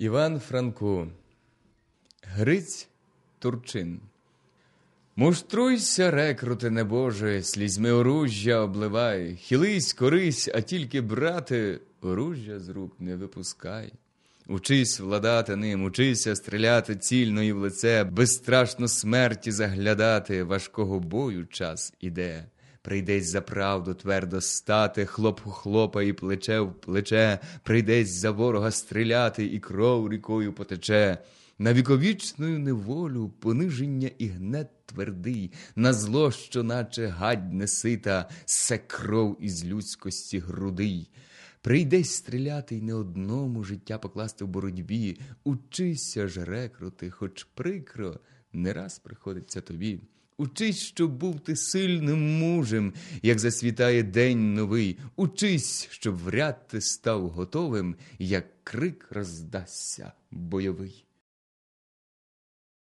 Іван Франко, Гриць Турчин. Муштруйся, рекрути небоже, слізьми оружжя обливай, хились, корись, а тільки, брате, оружжя з рук не випускай. Учись владати ним, учися стріляти цільно і в лице, безстрашно смерті заглядати, важкого бою час іде. Прийдесь за правду твердо стати, хлоп у хлопа і плече в плече, прийдесь за ворога стріляти, і кров рікою потече. На віковічну неволю, пониження і гнет твердий, на зло, що наче гадь несита, се кров із людськості грудий. Прийдесь стріляти й не одному життя покласти в боротьбі, учися ж, рекрути, хоч прикро, не раз приходиться тобі. Учись, щоб був ти сильним мужем, як засвітає день новий. Учись, щоб вряд ти став готовим, як крик роздасться бойовий.